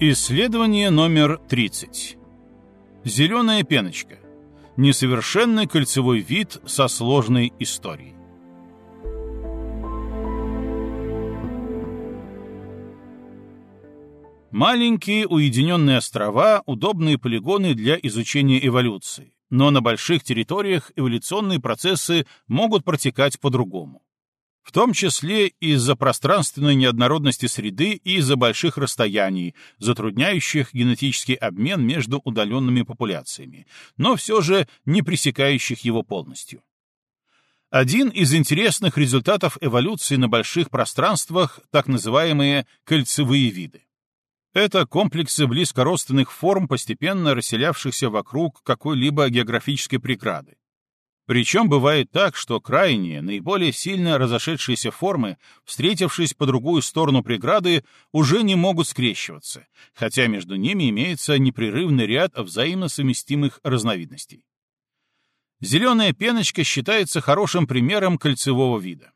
Исследование номер 30. Зеленая пеночка. Несовершенный кольцевой вид со сложной историей. Маленькие уединенные острова — удобные полигоны для изучения эволюции, но на больших территориях эволюционные процессы могут протекать по-другому в том числе из-за пространственной неоднородности среды и из-за больших расстояний, затрудняющих генетический обмен между удаленными популяциями, но все же не пресекающих его полностью. Один из интересных результатов эволюции на больших пространствах — так называемые кольцевые виды. Это комплексы близкородственных форм, постепенно расселявшихся вокруг какой-либо географической преграды. Причем бывает так, что крайние, наиболее сильно разошедшиеся формы, встретившись по другую сторону преграды, уже не могут скрещиваться, хотя между ними имеется непрерывный ряд взаимно совместимых разновидностей. Зеленая пеночка считается хорошим примером кольцевого вида.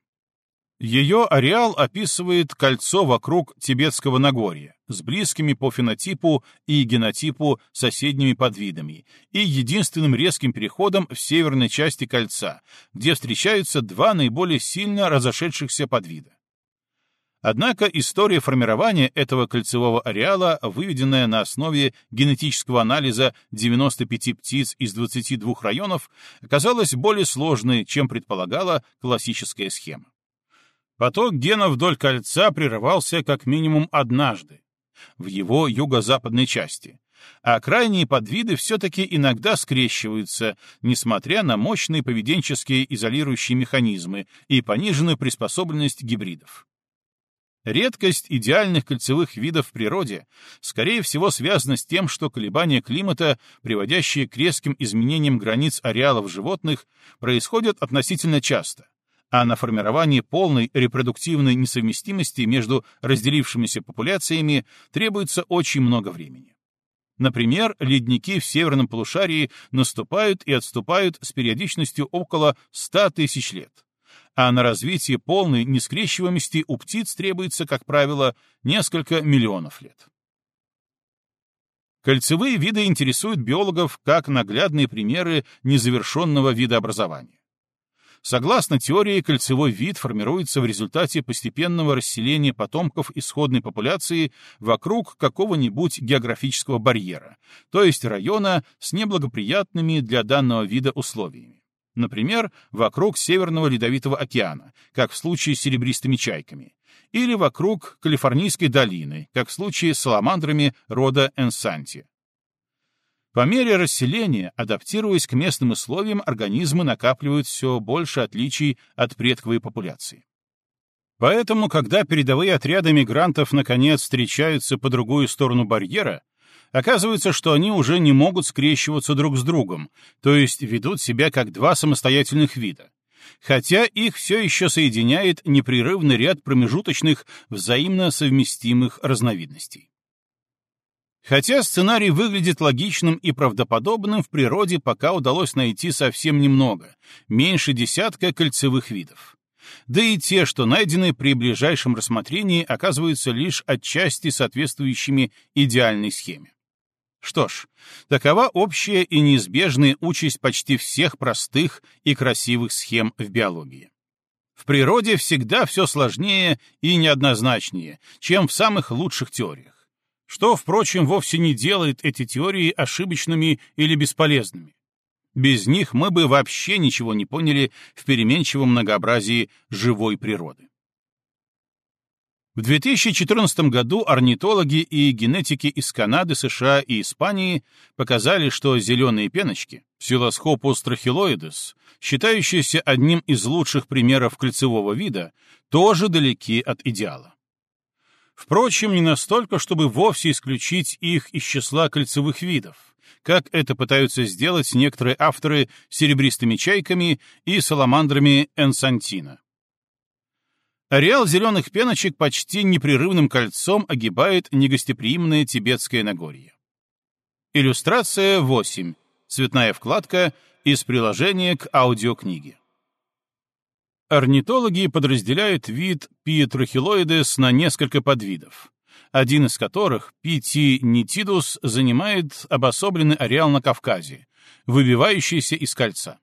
Ее ареал описывает кольцо вокруг Тибетского Нагорья с близкими по фенотипу и генотипу соседними подвидами и единственным резким переходом в северной части кольца, где встречаются два наиболее сильно разошедшихся подвида. Однако история формирования этого кольцевого ареала, выведенная на основе генетического анализа 95 птиц из 22 районов, оказалась более сложной, чем предполагала классическая схема. Поток генов вдоль кольца прерывался как минимум однажды, в его юго-западной части, а крайние подвиды все-таки иногда скрещиваются, несмотря на мощные поведенческие изолирующие механизмы и пониженную приспособленность гибридов. Редкость идеальных кольцевых видов в природе, скорее всего, связана с тем, что колебания климата, приводящие к резким изменениям границ ареалов животных, происходят относительно часто, а на формирование полной репродуктивной несовместимости между разделившимися популяциями требуется очень много времени. Например, ледники в северном полушарии наступают и отступают с периодичностью около 100 тысяч лет, а на развитие полной нескрещиваемости у птиц требуется, как правило, несколько миллионов лет. Кольцевые виды интересуют биологов как наглядные примеры незавершенного видообразования. Согласно теории, кольцевой вид формируется в результате постепенного расселения потомков исходной популяции вокруг какого-нибудь географического барьера, то есть района с неблагоприятными для данного вида условиями. Например, вокруг Северного Ледовитого океана, как в случае с серебристыми чайками, или вокруг Калифорнийской долины, как в случае с саламандрами рода Энсанти. По мере расселения, адаптируясь к местным условиям, организмы накапливают все больше отличий от предковой популяции. Поэтому, когда передовые отряды мигрантов наконец встречаются по другую сторону барьера, оказывается, что они уже не могут скрещиваться друг с другом, то есть ведут себя как два самостоятельных вида, хотя их все еще соединяет непрерывный ряд промежуточных взаимно совместимых разновидностей. Хотя сценарий выглядит логичным и правдоподобным, в природе пока удалось найти совсем немного, меньше десятка кольцевых видов. Да и те, что найдены при ближайшем рассмотрении, оказываются лишь отчасти соответствующими идеальной схеме. Что ж, такова общая и неизбежная участь почти всех простых и красивых схем в биологии. В природе всегда все сложнее и неоднозначнее, чем в самых лучших теориях что, впрочем, вовсе не делает эти теории ошибочными или бесполезными. Без них мы бы вообще ничего не поняли в переменчивом многообразии живой природы. В 2014 году орнитологи и генетики из Канады, США и Испании показали, что зеленые пеночки, Псилосхопус трахилоидес, считающиеся одним из лучших примеров кольцевого вида, тоже далеки от идеала. Впрочем, не настолько, чтобы вовсе исключить их из числа кольцевых видов, как это пытаются сделать некоторые авторы серебристыми чайками и саламандрами энсантина. Ареал зеленых пеночек почти непрерывным кольцом огибает негостеприимное Тибетское Нагорье. Иллюстрация 8. Цветная вкладка из приложения к аудиокниге. Орнитологи подразделяют вид Пиетрохилоидес на несколько подвидов, один из которых, Пити Нитидус, занимает обособленный ареал на Кавказе, выбивающийся из кольца.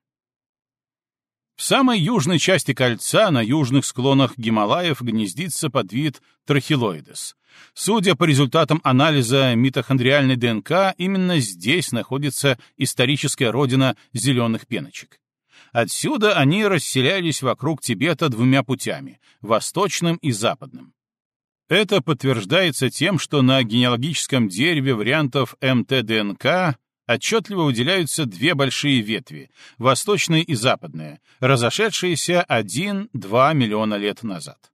В самой южной части кольца, на южных склонах Гималаев, гнездится подвид трахилоидес. Судя по результатам анализа митохондриальной ДНК, именно здесь находится историческая родина зеленых пеночек. Отсюда они расселялись вокруг Тибета двумя путями — восточным и западным. Это подтверждается тем, что на генеалогическом дереве вариантов МТДНК отчетливо выделяются две большие ветви — восточная и западная, разошедшиеся 1-2 миллиона лет назад.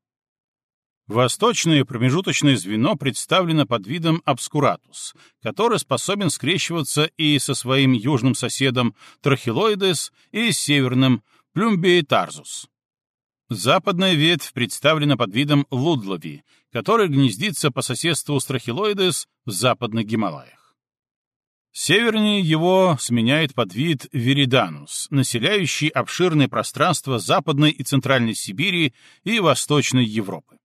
Восточное промежуточное звено представлено под видом обскуратус, который способен скрещиваться и со своим южным соседом трахилоидес, и северным плюмбиетарзус. Западная ветвь представлена под видом лудлови, который гнездится по соседству с трахилоидес в западных Гималаях. Севернее его сменяет подвид Вириданус, населяющий обширные пространства Западной и Центральной Сибири и Восточной Европы.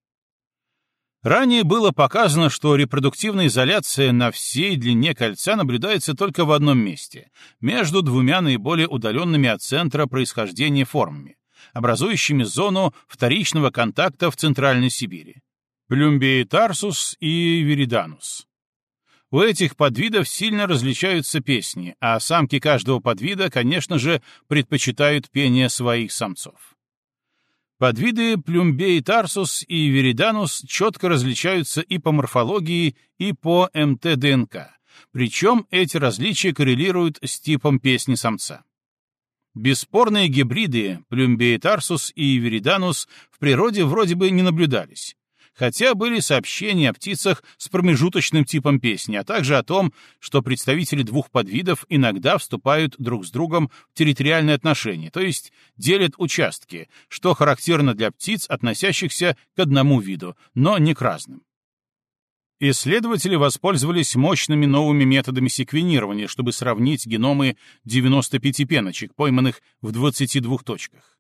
Ранее было показано, что репродуктивная изоляция на всей длине кольца наблюдается только в одном месте, между двумя наиболее удаленными от центра происхождения формами, образующими зону вторичного контакта в Центральной Сибири. Плюмбиетарсус и Вириданус. У этих подвидов сильно различаются песни, а самки каждого подвида, конечно же, предпочитают пение своих самцов. Подвиды Плюмбей тарсус и Вириданус четко различаются и по морфологии, и по МТДНК, причем эти различия коррелируют с типом песни самца. Бесспорные гибриды Плюмбей тарсус и Вириданус в природе вроде бы не наблюдались, хотя были сообщения о птицах с промежуточным типом песни, а также о том, что представители двух подвидов иногда вступают друг с другом в территориальные отношения, то есть делят участки, что характерно для птиц, относящихся к одному виду, но не к разным. Исследователи воспользовались мощными новыми методами секвенирования, чтобы сравнить геномы 95 пеночек, пойманных в 22 точках.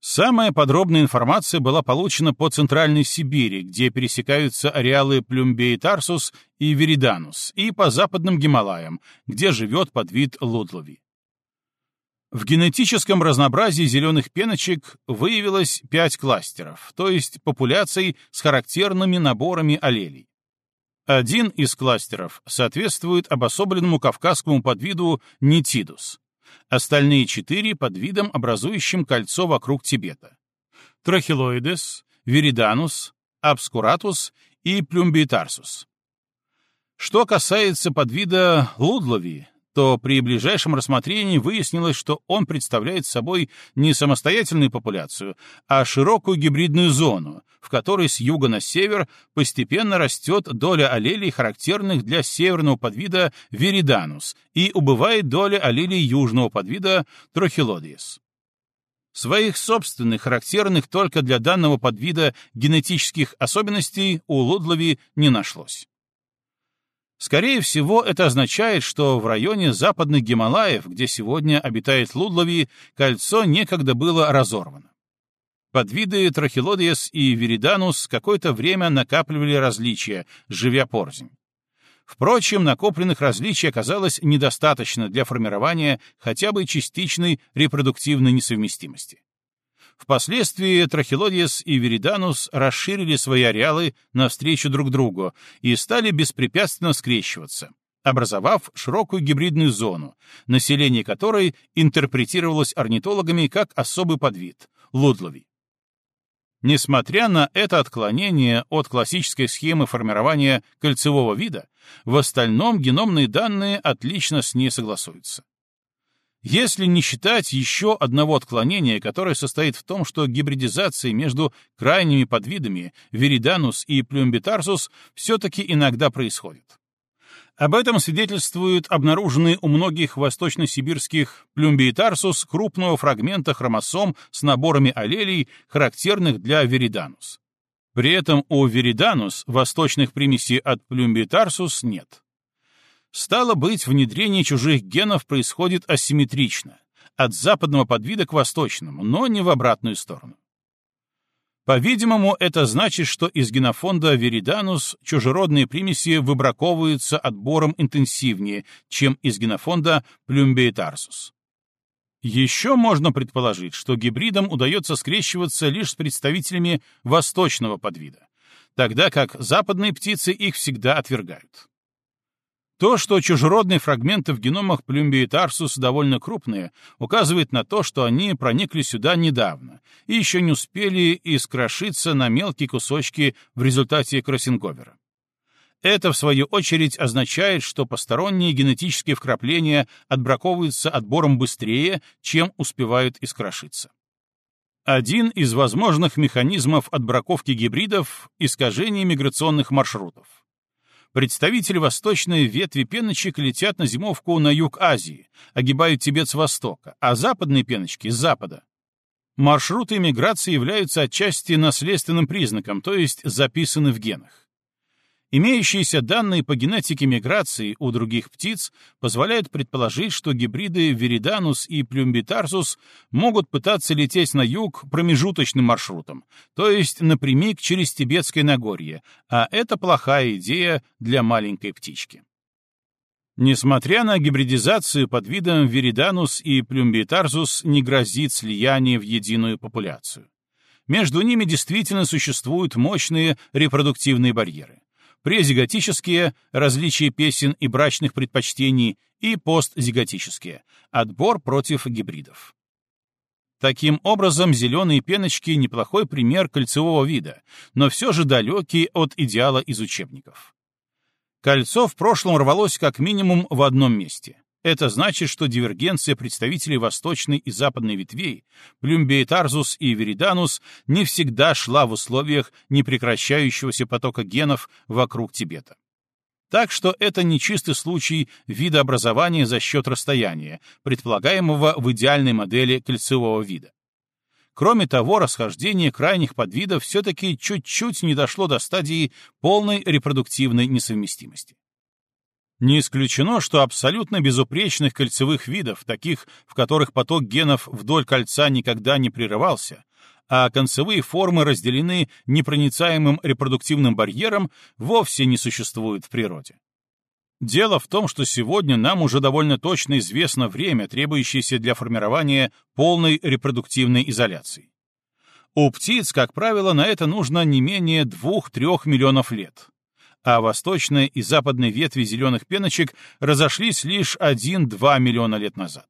Самая подробная информация была получена по Центральной Сибири, где пересекаются ареалы Плюмбей-Тарсус и Вериданус, и по западным Гималаям, где живет подвид Лудлови. В генетическом разнообразии зеленых пеночек выявилось пять кластеров, то есть популяций с характерными наборами аллелей. Один из кластеров соответствует обособленному кавказскому подвиду Нитидус, Остальные четыре подвида образуют кольцо вокруг Тибета. Trochiloides, viridanus, obscuratus и plumbeitarsus. Что касается подвида ludlowi, то при ближайшем рассмотрении выяснилось, что он представляет собой не самостоятельную популяцию, а широкую гибридную зону, в которой с юга на север постепенно растет доля аллелей, характерных для северного подвида viridanus, и убывает доля аллелей южного подвида Трохилодиес. Своих собственных, характерных только для данного подвида генетических особенностей у Лудлови не нашлось. Скорее всего, это означает, что в районе западных Гималаев, где сегодня обитает Лудлови, кольцо некогда было разорвано. Подвиды Трахилодиес и Вириданус какое-то время накапливали различия, живя порзнь. Впрочем, накопленных различий оказалось недостаточно для формирования хотя бы частичной репродуктивной несовместимости. Впоследствии Трахилодиес и Вириданус расширили свои ареалы навстречу друг другу и стали беспрепятственно скрещиваться, образовав широкую гибридную зону, население которой интерпретировалось орнитологами как особый подвид — лудлови. Несмотря на это отклонение от классической схемы формирования кольцевого вида, в остальном геномные данные отлично с ней согласуются. Если не считать еще одного отклонения, которое состоит в том, что гибридизация между крайними подвидами viridanus и plumbeitarsus все-таки иногда происходит. Об этом свидетельствуют обнаруженные у многих восточно-сибирских plumbeitarsus крупные фрагменты хромосом с наборами аллелей, характерных для viridanus. При этом у viridanus восточных примесей от plumbeitarsus нет. Стало быть, внедрение чужих генов происходит асимметрично, от западного подвида к восточному, но не в обратную сторону. По-видимому, это значит, что из генофонда viridanus чужеродные примеси выбраковываются отбором интенсивнее, чем из генофонда plumbeitarsus. Еще можно предположить, что гибридам удается скрещиваться лишь с представителями восточного подвида, тогда как западные птицы их всегда отвергают. То, что чужеродные фрагменты в геномах Плюмби и Тарсус довольно крупные, указывает на то, что они проникли сюда недавно и еще не успели искрошиться на мелкие кусочки в результате кроссинговера. Это, в свою очередь, означает, что посторонние генетические вкрапления отбраковываются отбором быстрее, чем успевают искрошиться. Один из возможных механизмов отбраковки гибридов — искажение миграционных маршрутов представители восточной ветви пеночек летят на зимовку на юг Азии, огибают Тибет с востока, а западные пеночки — с запада. Маршруты миграции являются отчасти наследственным признаком, то есть записаны в генах. Имеющиеся данные по генетике миграции у других птиц позволяют предположить, что гибриды viridanus и plumbeitarsus могут пытаться лететь на юг промежуточным маршрутом, то есть напрямик через Тибетское Нагорье, а это плохая идея для маленькой птички. Несмотря на гибридизацию подвидам viridanus и plumbeitarsus не грозит слияние в единую популяцию. Между ними действительно существуют мощные репродуктивные барьеры презиготические, различия песен и брачных предпочтений, и постзиготические, отбор против гибридов. Таким образом, зеленые пеночки — неплохой пример кольцевого вида, но все же далекий от идеала из учебников. Кольцо в прошлом рвалось как минимум в одном месте. Это значит, что дивергенция представителей восточной и западной ветвей, Плюмбейтарзус и Вериданус, не всегда шла в условиях непрекращающегося потока генов вокруг Тибета. Так что это не чистый случай видообразования за счет расстояния, предполагаемого в идеальной модели кольцевого вида. Кроме того, расхождение крайних подвидов все-таки чуть-чуть не дошло до стадии полной репродуктивной несовместимости. Не исключено, что абсолютно безупречных кольцевых видов, таких, в которых поток генов вдоль кольца никогда не прерывался, а концевые формы разделены непроницаемым репродуктивным барьером, вовсе не существует в природе. Дело в том, что сегодня нам уже довольно точно известно время, требующееся для формирования полной репродуктивной изоляции. У птиц, как правило, на это нужно не менее 2-3 миллионов лет а восточная и западная ветви зеленых пеночек разошлись лишь 1-2 миллиона лет назад.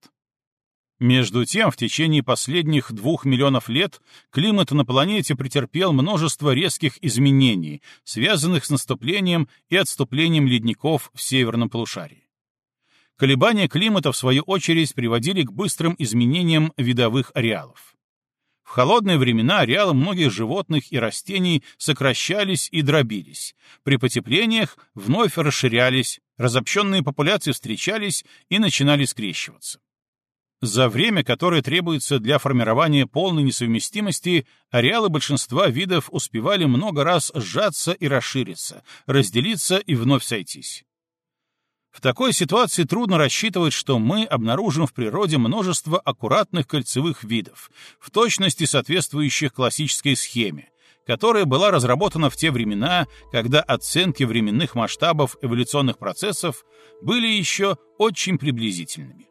Между тем, в течение последних двух миллионов лет климат на планете претерпел множество резких изменений, связанных с наступлением и отступлением ледников в северном полушарии. Колебания климата, в свою очередь, приводили к быстрым изменениям видовых ареалов. В холодные времена ареалы многих животных и растений сокращались и дробились. При потеплениях вновь расширялись, разобщенные популяции встречались и начинали скрещиваться. За время, которое требуется для формирования полной несовместимости, ареалы большинства видов успевали много раз сжаться и расшириться, разделиться и вновь сойтись. В такой ситуации трудно рассчитывать, что мы обнаружим в природе множество аккуратных кольцевых видов, в точности соответствующих классической схеме, которая была разработана в те времена, когда оценки временных масштабов эволюционных процессов были еще очень приблизительными.